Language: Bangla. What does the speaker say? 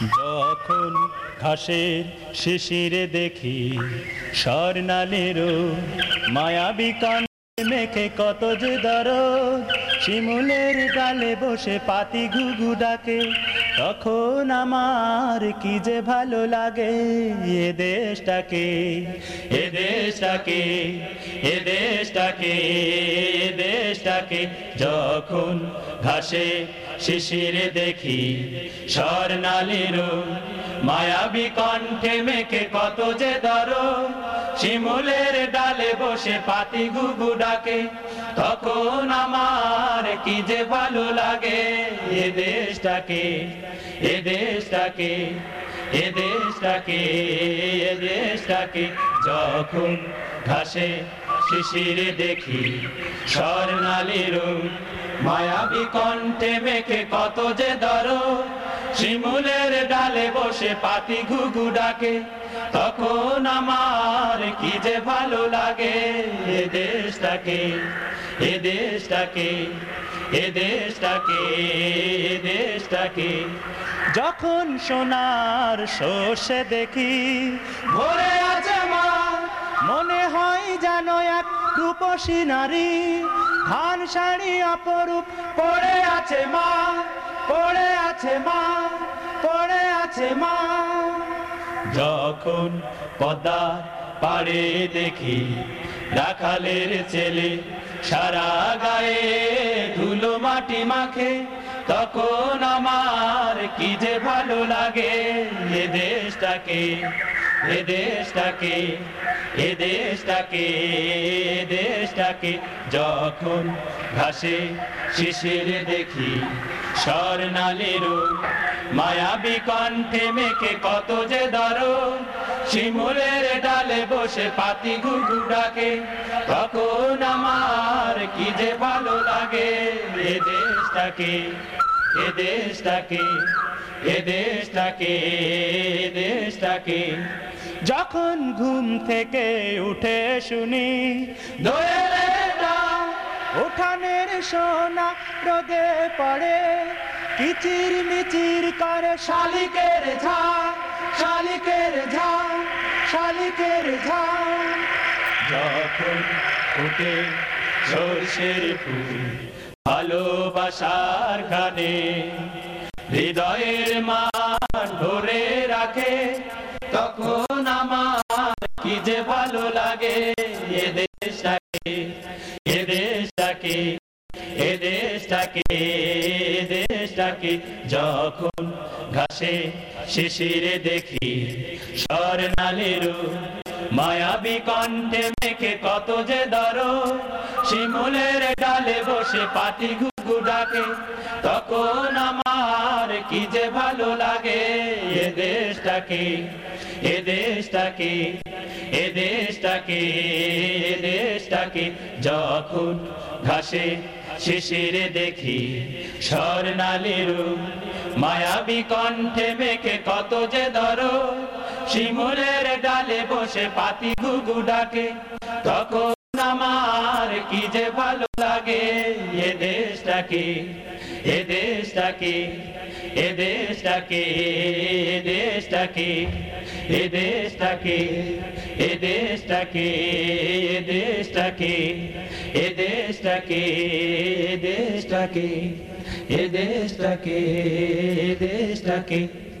যখন ঘাসের শিশিরে দেখি স্বর্ণালেরও মায়াবী কান মেখে কত যে দরদ, শিমুলের গালে বসে পাতি ঘুঘু ডাকে। তখন আমার কি যে ভালো লাগে? এ দেশটাকে এ দেশটাকে এ দেশটাকে এ দেশটাকে যখন ঘাসে শিশিরে দেখি, স্বর্ণালীর মায়াবী কণ্ঠে মেখে কত যে দর। শিমুলের ডালে বসে পাতি ঘুঘু ডাকে, তখন আমার কি যে ভালো লাগে? এ দেশটাকে এ দেশটাকে এ দেশটাকে এ দেশটাকে। যখন ঘাসে শিশিরে দেখি, স্বর্ণালীর মায়াবী কণ্ঠে মেখে কত যে দর শিমুলের ডালে বসে পাতি ঘুঘু ডাকে, তখন আমার কি যে ভালো লাগে। এ দেশটাকে এ দেশটাকে এ দেশটাকে এ দেশটাকে। যখন সোনার শোষে দেখি, ভোরে মনে হয় যেন এক রূপসী নারী। ধান শাড়ি অপরূপ, পড়ে আছে মা, পড়ে আছে মা, পড়ে আছে মা। যখন পদ্মার পাড়ে দেখি রাখালের ছেলে সারা গায়ে ধুলো মাটি মাখে, তখন আমার কি যে ভালো লাগে এ দেশটাকে। এ দেশটাকে এ যখন ঘাসে শিশির দেখি, স্বর্ণালীর মায়াবী কণ্ঠে মেখে কত যে দর শিমুলের ডালে বসে পাতি ঘুঘু ডাকে, তখন আমার কি যে ভালো লাগে। এ দেশটাকে এ দেশটাকে এ দেশটাকে এ দেশটাকে যখন ঘুম থেকে উঠে শুনি উঠানের সোনা রোদে পড়ে, কিচির মিচির করে শালিকের ঝাঁ শালিকের ঝাঁ শালিকের ঝাঁ। যখন উঠে সর্ষের ফুল ভালোবাসার গানে হৃদয়ের মান ধরে রাখে, তখন লাগে এ দেশটাকে এ দেশটাকে এ দেশটাকে দেশটাকে যখন ঘাসে শিশিরে দেখি স্বর্ণালীর মায়াবী কণ্ঠে মেখে কত যে দর, শিমুলের ডালে বসে পাতি ঘুঘু ডাকে, তখন আমার কি যে ভালো লাগে এ দেশটাকে এ দেশটাকে এ দেশটাকে দেশটাকে যখন ঘাসে শিশিরে দেখি, স্বর্ণালীর মায়াবী কণ্ঠে মেখে কত যে দর শিমুলের ডালে বসে পাতি গুগু ডাকে, তখন আমার কি যে ভালো লাগে, এ দেশটাকে এ দেশটাকে এ দেশটাকে এ দেশটাকে এ দেশটাকে। he de estar aquí, he de estar aquí, he de estar aquí, he de aquí, he.